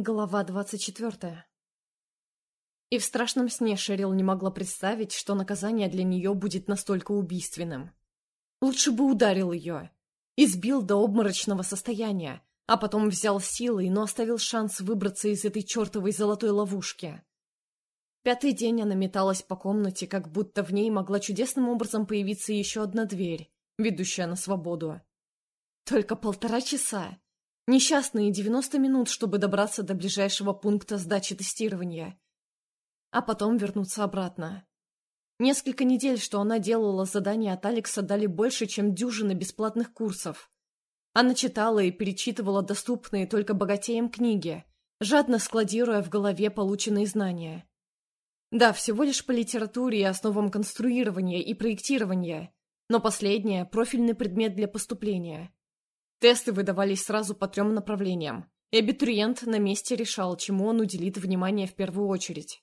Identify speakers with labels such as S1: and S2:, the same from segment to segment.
S1: Глава двадцать четвертая. И в страшном сне Шерил не могла представить, что наказание для нее будет настолько убийственным. Лучше бы ударил ее. Избил до обморочного состояния, а потом взял силой, но оставил шанс выбраться из этой чертовой золотой ловушки. Пятый день она металась по комнате, как будто в ней могла чудесным образом появиться еще одна дверь, ведущая на свободу. Только полтора часа. Несчастные 90 минут, чтобы добраться до ближайшего пункта сдачи тестирования. А потом вернуться обратно. Несколько недель, что она делала задания от Алекса, дали больше, чем дюжины бесплатных курсов. Она читала и перечитывала доступные только богатеям книги, жадно складируя в голове полученные знания. Да, всего лишь по литературе и основам конструирования и проектирования, но последнее – профильный предмет для поступления – Тесты выдавались сразу по трем направлениям, и абитуриент на месте решал, чему он уделит внимание в первую очередь.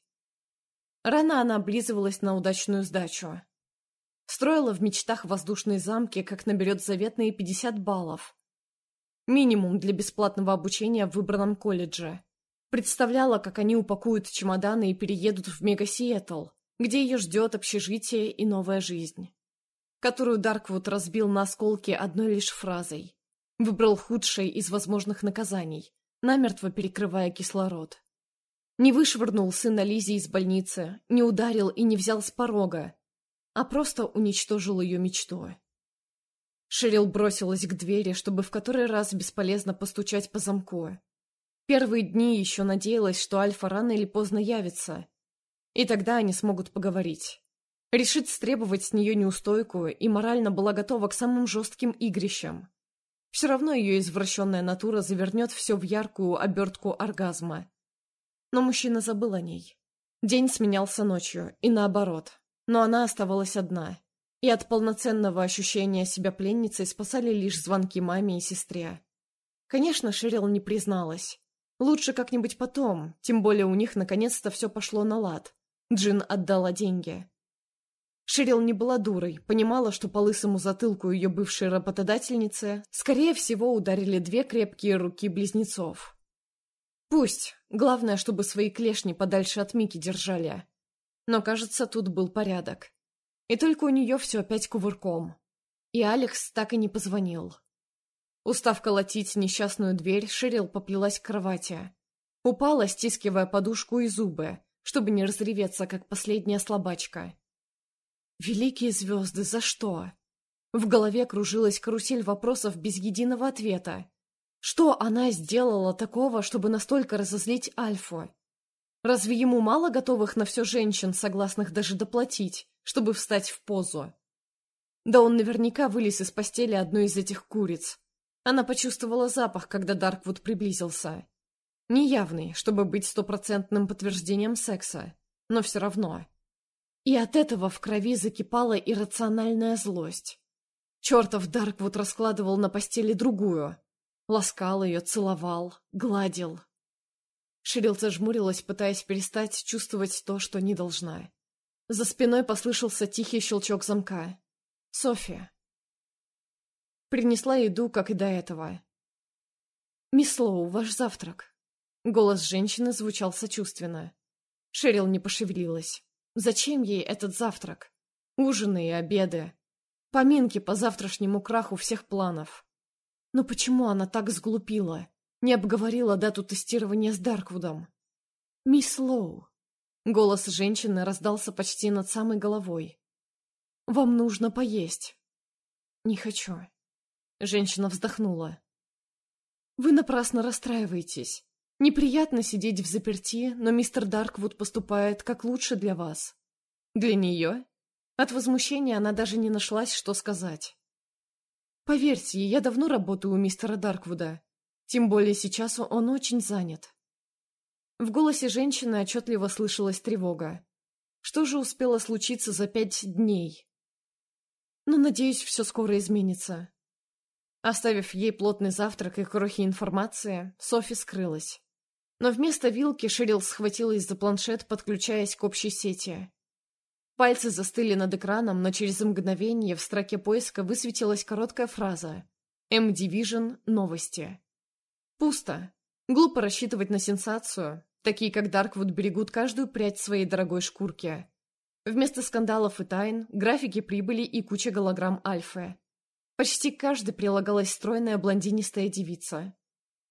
S1: Рано она облизывалась на удачную сдачу. Строила в мечтах воздушные замки, как наберет заветные 50 баллов. Минимум для бесплатного обучения в выбранном колледже. Представляла, как они упакуют чемоданы и переедут в Мега-Сиэтл, где ее ждет общежитие и новая жизнь, которую Дарквуд разбил на осколки одной лишь фразой. Выбрал худшее из возможных наказаний, намертво перекрывая кислород. Не вышвырнул сына Лизи из больницы, не ударил и не взял с порога, а просто уничтожил ее мечту. Шерил бросилась к двери, чтобы в который раз бесполезно постучать по замку. Первые дни еще надеялась, что Альфа рано или поздно явится, и тогда они смогут поговорить. Решит стребовать с нее неустойку и морально была готова к самым жестким игрищам. Все равно ее извращенная натура завернет все в яркую обертку оргазма. Но мужчина забыл о ней. День сменялся ночью, и наоборот. Но она оставалась одна. И от полноценного ощущения себя пленницей спасали лишь звонки маме и сестре. Конечно, Шерил не призналась. Лучше как-нибудь потом, тем более у них наконец-то все пошло на лад. Джин отдала деньги. Шерил не была дурой, понимала, что по лысому затылку ее бывшей работодательницы, скорее всего, ударили две крепкие руки близнецов. Пусть, главное, чтобы свои клешни подальше от Мики держали. Но, кажется, тут был порядок. И только у нее все опять кувырком. И Алекс так и не позвонил. Устав колотить несчастную дверь, Шерил поплелась к кровати. Упала, стискивая подушку и зубы, чтобы не разреветься, как последняя слабачка. Великие звезды, за что? В голове кружилась карусель вопросов без единого ответа. Что она сделала такого, чтобы настолько разозлить Альфу? Разве ему мало готовых на все женщин, согласных даже доплатить, чтобы встать в позу? Да он наверняка вылез из постели одной из этих куриц. Она почувствовала запах, когда Дарквуд приблизился. Неявный, чтобы быть стопроцентным подтверждением секса, но все равно. И от этого в крови закипала иррациональная злость. Чертов Дарквуд раскладывал на постели другую. Ласкал ее, целовал, гладил. Ширил зажмурилась, пытаясь перестать чувствовать то, что не должна. За спиной послышался тихий щелчок замка. София. Принесла еду, как и до этого. «Мисс Лоу, ваш завтрак». Голос женщины звучал сочувственно. Шерил не пошевелилась. Зачем ей этот завтрак? Ужины и обеды. Поминки по завтрашнему краху всех планов. Но почему она так сглупила? Не обговорила дату тестирования с Дарквудом? «Мисс Лоу». Голос женщины раздался почти над самой головой. «Вам нужно поесть». «Не хочу». Женщина вздохнула. «Вы напрасно расстраиваетесь. Неприятно сидеть в заперти, но мистер Дарквуд поступает как лучше для вас. Для нее? От возмущения она даже не нашлась, что сказать. Поверьте, я давно работаю у мистера Дарквуда. Тем более сейчас он очень занят. В голосе женщины отчетливо слышалась тревога. Что же успело случиться за пять дней? Но, надеюсь, все скоро изменится. Оставив ей плотный завтрак и крохи информации, Софи скрылась. Но вместо вилки Шерил схватилась за планшет, подключаясь к общей сети. Пальцы застыли над экраном, но через мгновение в строке поиска высветилась короткая фраза «M-Division. Новости». Пусто. Глупо рассчитывать на сенсацию. Такие, как Дарквуд, берегут каждую прядь своей дорогой шкурки. Вместо скандалов и тайн, графики прибыли и куча голограмм Альфы. Почти каждый прилагалась стройная блондинистая девица.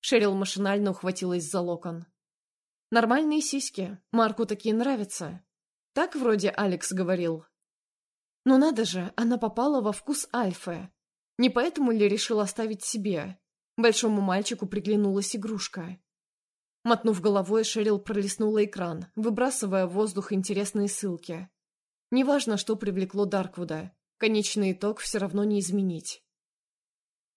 S1: Шерил машинально ухватилась за локон. Нормальные сиськи. Марку такие нравятся. Так вроде Алекс говорил. Но надо же, она попала во вкус Альфы. Не поэтому ли решил оставить себе? Большому мальчику приглянулась игрушка. Мотнув головой, Шерил пролистнула экран, выбрасывая в воздух интересные ссылки. Неважно, что привлекло Дарквуда, конечный итог все равно не изменить.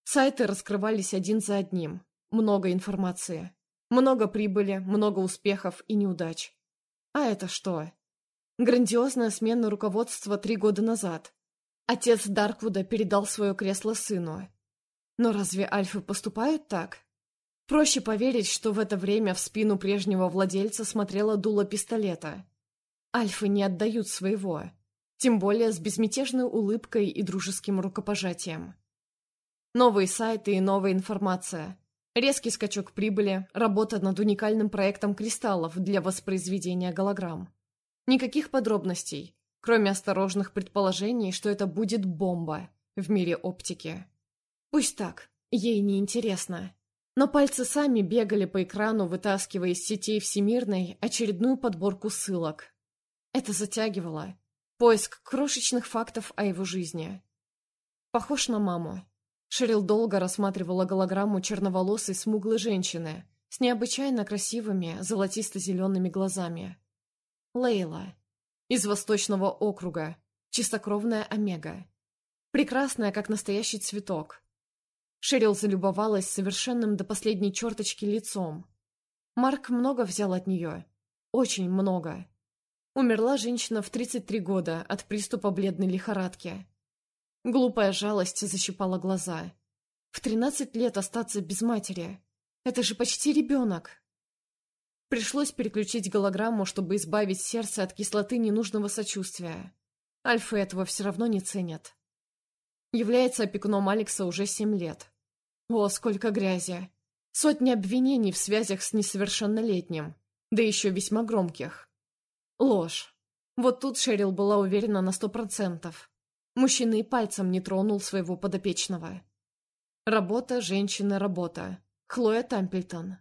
S1: Сайты раскрывались один за одним. Много информации. Много прибыли, много успехов и неудач. А это что? Грандиозная смена руководства три года назад. Отец Дарквуда передал свое кресло сыну. Но разве альфы поступают так? Проще поверить, что в это время в спину прежнего владельца смотрела дуло пистолета. Альфы не отдают своего. Тем более с безмятежной улыбкой и дружеским рукопожатием. Новые сайты и новая информация. Резкий скачок прибыли, работа над уникальным проектом кристаллов для воспроизведения голограмм. Никаких подробностей, кроме осторожных предположений, что это будет бомба в мире оптики. Пусть так, ей не интересно. Но пальцы сами бегали по экрану, вытаскивая из сетей Всемирной очередную подборку ссылок. Это затягивало. Поиск крошечных фактов о его жизни. Похож на маму. Шерил долго рассматривала голограмму черноволосой смуглой женщины с необычайно красивыми золотисто-зелеными глазами. Лейла. Из Восточного округа. Чистокровная Омега. Прекрасная, как настоящий цветок. Шерил залюбовалась совершенным до последней черточки лицом. Марк много взял от нее. Очень много. Умерла женщина в 33 года от приступа бледной лихорадки. Глупая жалость защипала глаза. В тринадцать лет остаться без матери. Это же почти ребенок. Пришлось переключить голограмму, чтобы избавить сердце от кислоты ненужного сочувствия. Альфы этого все равно не ценят. Является опекуном Алекса уже семь лет. О, сколько грязи! Сотни обвинений в связях с несовершеннолетним, да еще весьма громких. Ложь. Вот тут Шерил была уверена на сто процентов. Мужчина и пальцем не тронул своего подопечного. Работа, женщина, работа. Хлоя Тампельтон.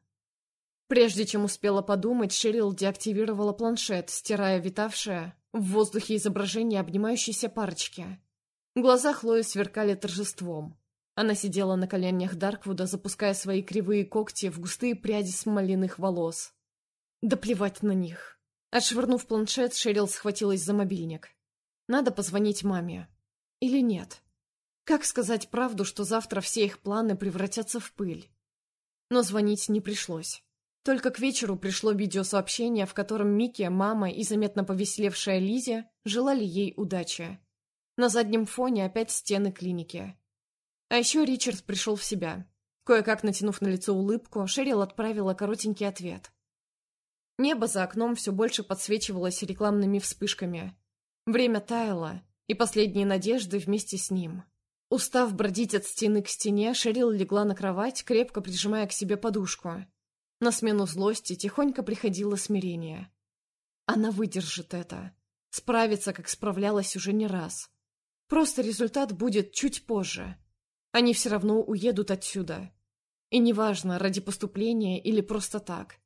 S1: Прежде чем успела подумать, Шерил деактивировала планшет, стирая витавшее в воздухе изображение обнимающейся парочки. Глаза Хлои сверкали торжеством. Она сидела на коленях Дарквуда, запуская свои кривые когти в густые пряди смоляных волос. Да плевать на них. Отшвырнув планшет, Шерил схватилась за мобильник. Надо позвонить маме. Или нет? Как сказать правду, что завтра все их планы превратятся в пыль? Но звонить не пришлось. Только к вечеру пришло видеосообщение, в котором Микки, мама и заметно повеселевшая Лизе желали ей удачи. На заднем фоне опять стены клиники. А еще Ричард пришел в себя. Кое-как натянув на лицо улыбку, Шерил отправила коротенький ответ. Небо за окном все больше подсвечивалось рекламными вспышками. Время таяло, и последние надежды вместе с ним. Устав бродить от стены к стене, Шерил легла на кровать, крепко прижимая к себе подушку. На смену злости тихонько приходило смирение. Она выдержит это. Справится, как справлялась уже не раз. Просто результат будет чуть позже. Они все равно уедут отсюда. И неважно, ради поступления или просто так.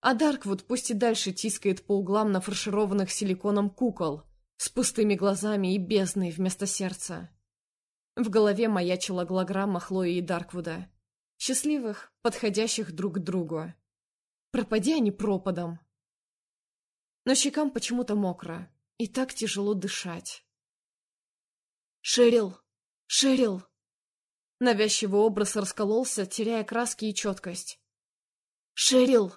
S1: А Дарквуд пусть и дальше тискает по углам нафаршированных силиконом кукол, с пустыми глазами и бездной вместо сердца. В голове маячила голограмма Хлои и Дарквуда. Счастливых, подходящих друг к другу. Пропади они пропадом. Но щекам почему-то мокро, и так тяжело дышать. «Шерил! Шерил!» Навязчивый образ раскололся, теряя краски и четкость. «Шерил!»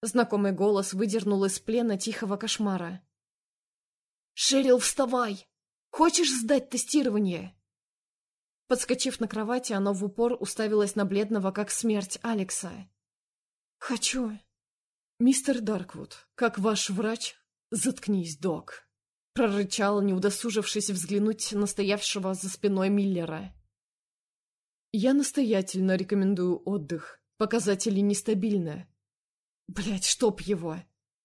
S1: Знакомый голос выдернул из плена тихого кошмара. «Шерил, вставай! Хочешь сдать тестирование?» Подскочив на кровати, она в упор уставилась на бледного, как смерть, Алекса. «Хочу». «Мистер Дарквуд, как ваш врач...» «Заткнись, док», — прорычал, не удосужившись взглянуть на стоявшего за спиной Миллера. «Я настоятельно рекомендую отдых Показатели нестабильны. Блять, чтоб его.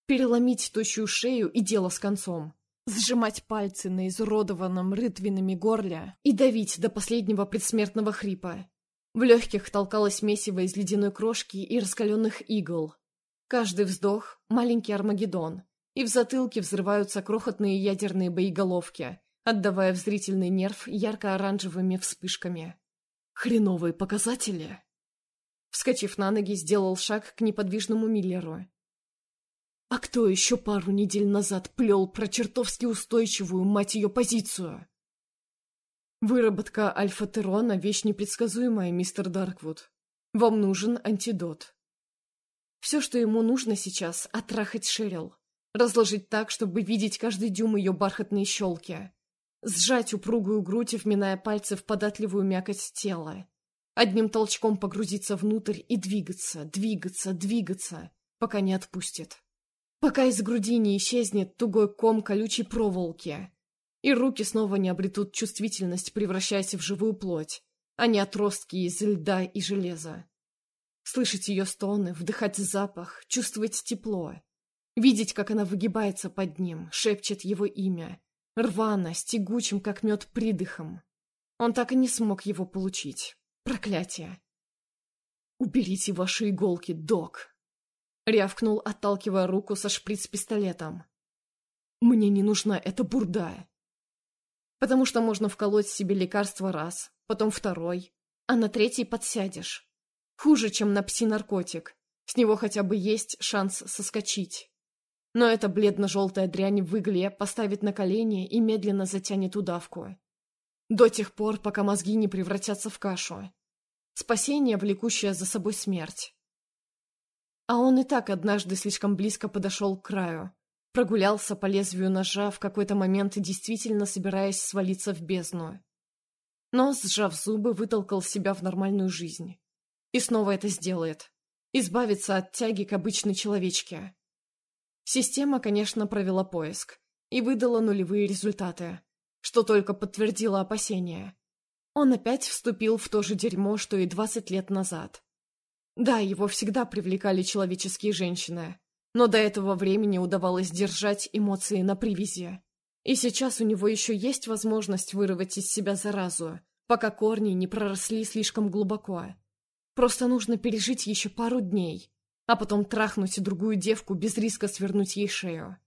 S1: Переломить тощую шею и дело с концом. Сжимать пальцы на изуродованном рытвинами горле и давить до последнего предсмертного хрипа. В легких толкалось месиво из ледяной крошки и раскаленных игл. Каждый вздох — маленький Армагеддон, и в затылке взрываются крохотные ядерные боеголовки, отдавая в зрительный нерв ярко-оранжевыми вспышками. Хреновые показатели. Вскочив на ноги, сделал шаг к неподвижному Миллеру. А кто еще пару недель назад плел про чертовски устойчивую, мать ее, позицию? Выработка альфа-терона — вещь непредсказуемая, мистер Дарквуд. Вам нужен антидот. Все, что ему нужно сейчас — оттрахать Шерил. Разложить так, чтобы видеть каждый дюйм ее бархатные щелки. Сжать упругую грудь, вминая пальцы в податливую мякоть тела. Одним толчком погрузиться внутрь и двигаться, двигаться, двигаться, пока не отпустит. Пока из груди не исчезнет тугой ком колючей проволоки, и руки снова не обретут чувствительность, превращаясь в живую плоть, а не отростки из льда и железа. Слышать ее стоны, вдыхать запах, чувствовать тепло. Видеть, как она выгибается под ним, шепчет его имя. Рвано, с тягучим, как мед, придыхом. Он так и не смог его получить. Проклятие. «Уберите ваши иголки, док!» Рявкнул, отталкивая руку со шприц-пистолетом. «Мне не нужна эта бурда!» Потому что можно вколоть себе лекарство раз, потом второй, а на третий подсядешь. Хуже, чем на пси-наркотик. С него хотя бы есть шанс соскочить. Но эта бледно-желтая дрянь в игле поставит на колени и медленно затянет удавку. До тех пор, пока мозги не превратятся в кашу. Спасение, влекущее за собой смерть. А он и так однажды слишком близко подошел к краю. Прогулялся по лезвию ножа, в какой-то момент действительно собираясь свалиться в бездну. Но, сжав зубы, вытолкал себя в нормальную жизнь. И снова это сделает. Избавиться от тяги к обычной человечке. Система, конечно, провела поиск и выдала нулевые результаты что только подтвердило опасения. Он опять вступил в то же дерьмо, что и двадцать лет назад. Да, его всегда привлекали человеческие женщины, но до этого времени удавалось держать эмоции на привязи. И сейчас у него еще есть возможность вырвать из себя заразу, пока корни не проросли слишком глубоко. Просто нужно пережить еще пару дней, а потом трахнуть другую девку без риска свернуть ей шею.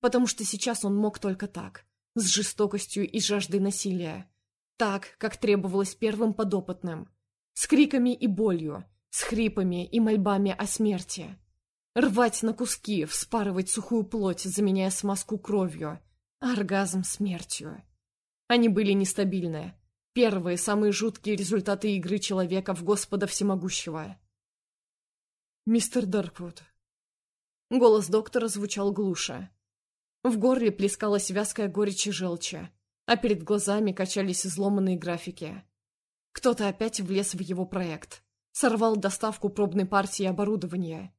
S1: Потому что сейчас он мог только так с жестокостью и жаждой насилия. Так, как требовалось первым подопытным. С криками и болью, с хрипами и мольбами о смерти. Рвать на куски, вспарывать сухую плоть, заменяя смазку кровью. Оргазм смертью. Они были нестабильны. Первые, самые жуткие результаты игры человека в Господа Всемогущего. «Мистер Дарквуд». Голос доктора звучал глуше. В горле плескалась вязкая горечь и желчи, а перед глазами качались изломанные графики. Кто-то опять влез в его проект. Сорвал доставку пробной партии оборудования.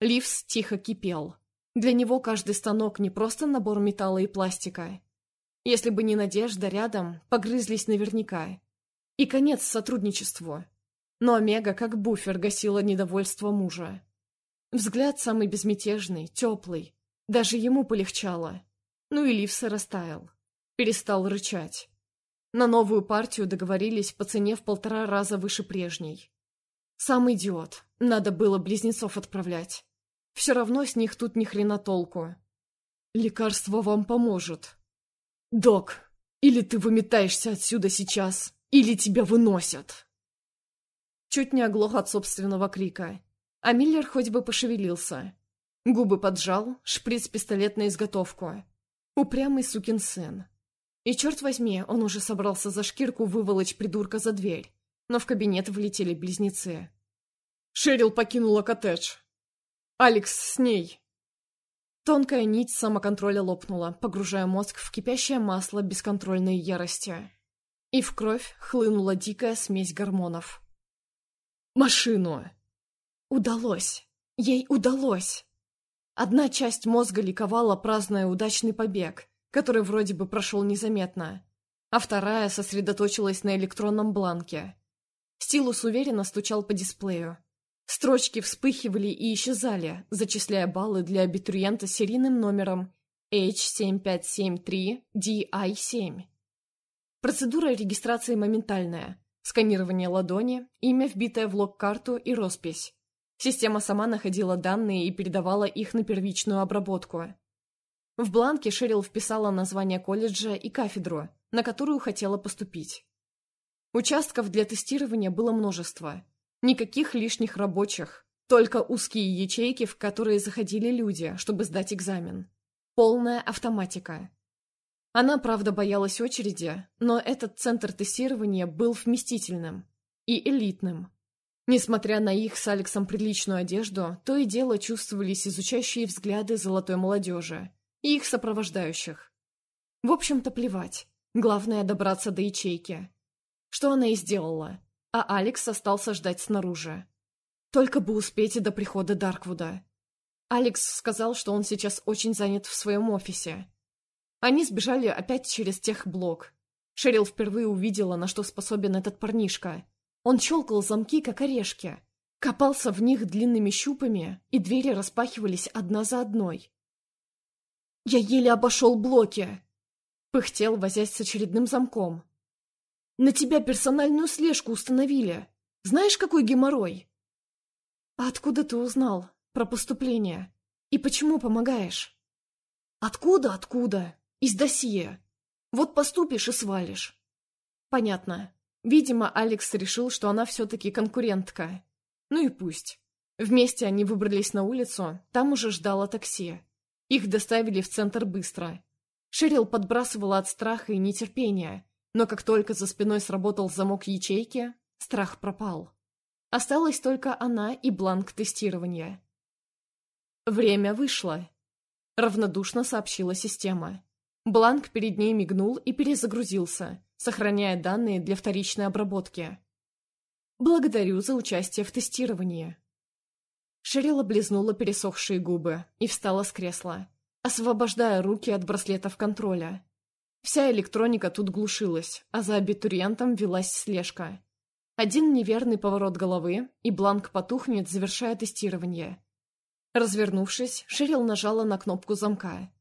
S1: Ливс тихо кипел. Для него каждый станок не просто набор металла и пластика. Если бы не Надежда рядом, погрызлись наверняка. И конец сотрудничеству. Но Омега как буфер гасила недовольство мужа. Взгляд самый безмятежный, теплый, даже ему полегчало. Ну и Ливса растаял. Перестал рычать. На новую партию договорились по цене в полтора раза выше прежней. Сам идиот. Надо было близнецов отправлять. Все равно с них тут ни хрена толку. Лекарство вам поможет. Док, или ты выметаешься отсюда сейчас, или тебя выносят. Чуть не оглох от собственного крика. А Миллер хоть бы пошевелился. Губы поджал, шприц-пистолет на изготовку. Упрямый сукин сын. И черт возьми, он уже собрался за шкирку выволочь придурка за дверь. Но в кабинет влетели близнецы. Шерил покинула коттедж. Алекс с ней. Тонкая нить самоконтроля лопнула, погружая мозг в кипящее масло бесконтрольной ярости. И в кровь хлынула дикая смесь гормонов. «Машину!» Удалось! Ей удалось! Одна часть мозга ликовала, празднуя удачный побег, который вроде бы прошел незаметно, а вторая сосредоточилась на электронном бланке. Стилус уверенно стучал по дисплею. Строчки вспыхивали и исчезали, зачисляя баллы для абитуриента серийным номером H7573DI7. Процедура регистрации моментальная. Сканирование ладони, имя, вбитое в лог-карту и роспись. Система сама находила данные и передавала их на первичную обработку. В бланке Шерил вписала название колледжа и кафедру, на которую хотела поступить. Участков для тестирования было множество. Никаких лишних рабочих, только узкие ячейки, в которые заходили люди, чтобы сдать экзамен. Полная автоматика. Она, правда, боялась очереди, но этот центр тестирования был вместительным и элитным. Несмотря на их с Алексом приличную одежду, то и дело чувствовались изучающие взгляды золотой молодежи и их сопровождающих. В общем-то, плевать. Главное — добраться до ячейки. Что она и сделала, а Алекс остался ждать снаружи. Только бы успеть и до прихода Дарквуда. Алекс сказал, что он сейчас очень занят в своем офисе. Они сбежали опять через техблок. Шерил впервые увидела, на что способен этот парнишка. Он щелкал замки, как орешки. Копался в них длинными щупами, и двери распахивались одна за одной. «Я еле обошел блоки!» Пыхтел, возясь с очередным замком. «На тебя персональную слежку установили. Знаешь, какой геморрой?» «А откуда ты узнал про поступление? И почему помогаешь?» «Откуда, откуда? Из досье. Вот поступишь и свалишь». «Понятно. Видимо, Алекс решил, что она все-таки конкурентка. Ну и пусть. Вместе они выбрались на улицу, там уже ждало такси. Их доставили в центр быстро. Шерил подбрасывала от страха и нетерпения, но как только за спиной сработал замок ячейки, страх пропал. Осталась только она и бланк тестирования. «Время вышло», — равнодушно сообщила система. Бланк перед ней мигнул и перезагрузился, сохраняя данные для вторичной обработки. «Благодарю за участие в тестировании». Шерил облизнула пересохшие губы и встала с кресла, освобождая руки от браслетов контроля. Вся электроника тут глушилась, а за абитуриентом велась слежка. Один неверный поворот головы, и бланк потухнет, завершая тестирование. Развернувшись, Шерил нажала на кнопку замка.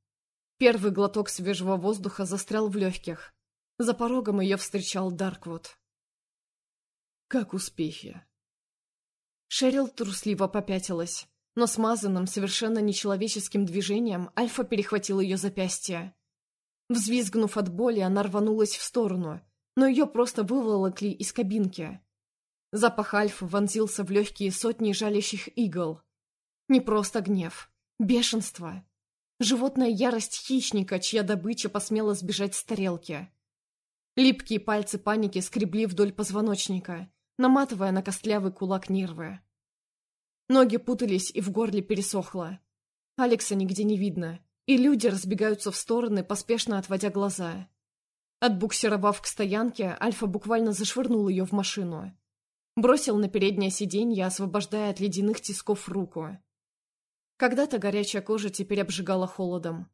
S1: Первый глоток свежего воздуха застрял в легких, за порогом ее встречал Дарквуд. «Как успехи?» Шерил трусливо попятилась, но смазанным, совершенно нечеловеческим движением Альфа перехватил ее запястье. Взвизгнув от боли, она рванулась в сторону, но ее просто выволокли из кабинки. Запах Альфа вонзился в легкие сотни жалящих игл. Не просто гнев, бешенство. Животная ярость хищника, чья добыча посмела сбежать с тарелки. Липкие пальцы паники скребли вдоль позвоночника, наматывая на костлявый кулак нервы. Ноги путались и в горле пересохло. Алекса нигде не видно, и люди разбегаются в стороны, поспешно отводя глаза. Отбуксировав к стоянке, Альфа буквально зашвырнул ее в машину. Бросил на переднее сиденье, освобождая от ледяных тисков руку. Когда-то горячая кожа теперь обжигала холодом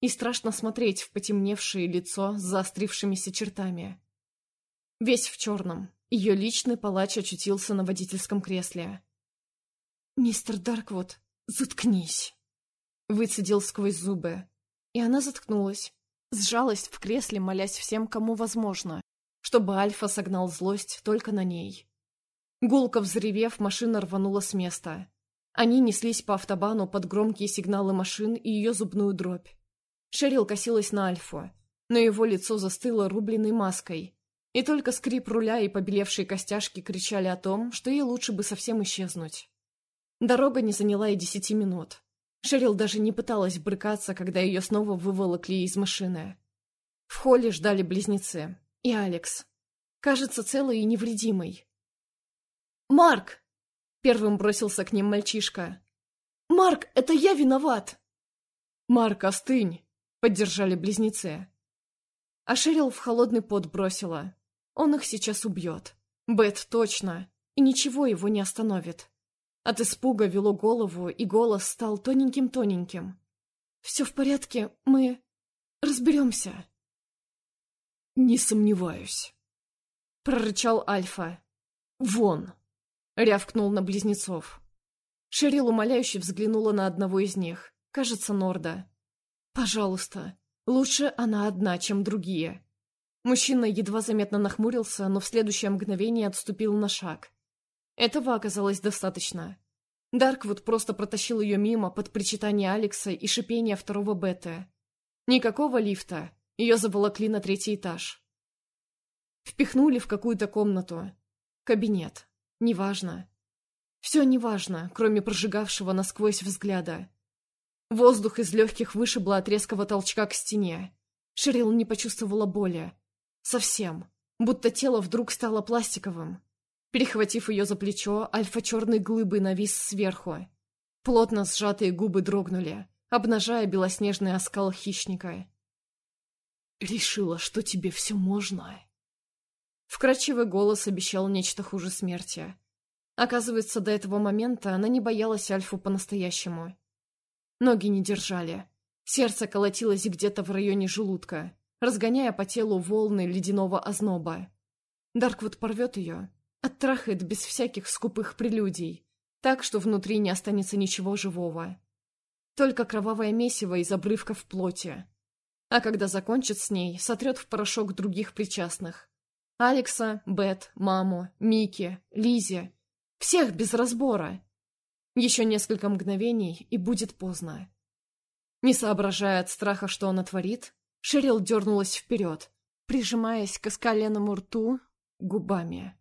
S1: и страшно смотреть в потемневшее лицо с заострившимися чертами. Весь в черном, ее личный палач очутился на водительском кресле. «Мистер Дарквуд, заткнись!» Выцедил сквозь зубы. И она заткнулась, сжалась в кресле, молясь всем, кому возможно, чтобы Альфа согнал злость только на ней. Гулко взревев, машина рванула с места. Они неслись по автобану под громкие сигналы машин и ее зубную дробь. Шерил косилась на Альфу, но его лицо застыло рубленной маской, и только скрип руля и побелевшие костяшки кричали о том, что ей лучше бы совсем исчезнуть. Дорога не заняла и десяти минут. Шерил даже не пыталась брыкаться, когда ее снова выволокли из машины. В холле ждали близнецы и Алекс. Кажется, целый и невредимый. «Марк!» — первым бросился к ним мальчишка. «Марк, это я виноват!» «Марк, остынь!» Поддержали близнецы. А Шерил в холодный пот бросила. Он их сейчас убьет. Бет точно. И ничего его не остановит. От испуга вело голову, и голос стал тоненьким-тоненьким. «Все в порядке, мы разберемся». «Не сомневаюсь», — прорычал Альфа. «Вон!» — рявкнул на близнецов. Шерил умоляюще взглянула на одного из них. Кажется, Норда. «Пожалуйста, лучше она одна, чем другие». Мужчина едва заметно нахмурился, но в следующее мгновение отступил на шаг. Этого оказалось достаточно. Дарквуд просто протащил ее мимо под причитание Алекса и шипение второго бета. Никакого лифта. Ее заволокли на третий этаж. Впихнули в какую-то комнату. Кабинет. Неважно. Все неважно, кроме прожигавшего насквозь взгляда. Воздух из легких вышибло от резкого толчка к стене. Шерил не почувствовала боли. Совсем. Будто тело вдруг стало пластиковым. Перехватив ее за плечо, альфа-черной глыбой навис сверху. Плотно сжатые губы дрогнули, обнажая белоснежный оскал хищника. «Решила, что тебе все можно?» Вкрадчивый голос обещал нечто хуже смерти. Оказывается, до этого момента она не боялась Альфу по-настоящему. Ноги не держали. Сердце колотилось где-то в районе желудка, разгоняя по телу волны ледяного озноба. Дарквуд порвет ее, Оттрахает без всяких скупых прелюдий, так что внутри не останется ничего живого. Только кровавое месиво из обрывков плоти. А когда закончит с ней, сотрет в порошок других причастных. Алекса, Бет, маму, Мики, Лизи. Всех без разбора. Еще несколько мгновений, и будет поздно. Не соображая от страха, что она творит, Шерил дернулась вперед, прижимаясь к оскаленному рту губами.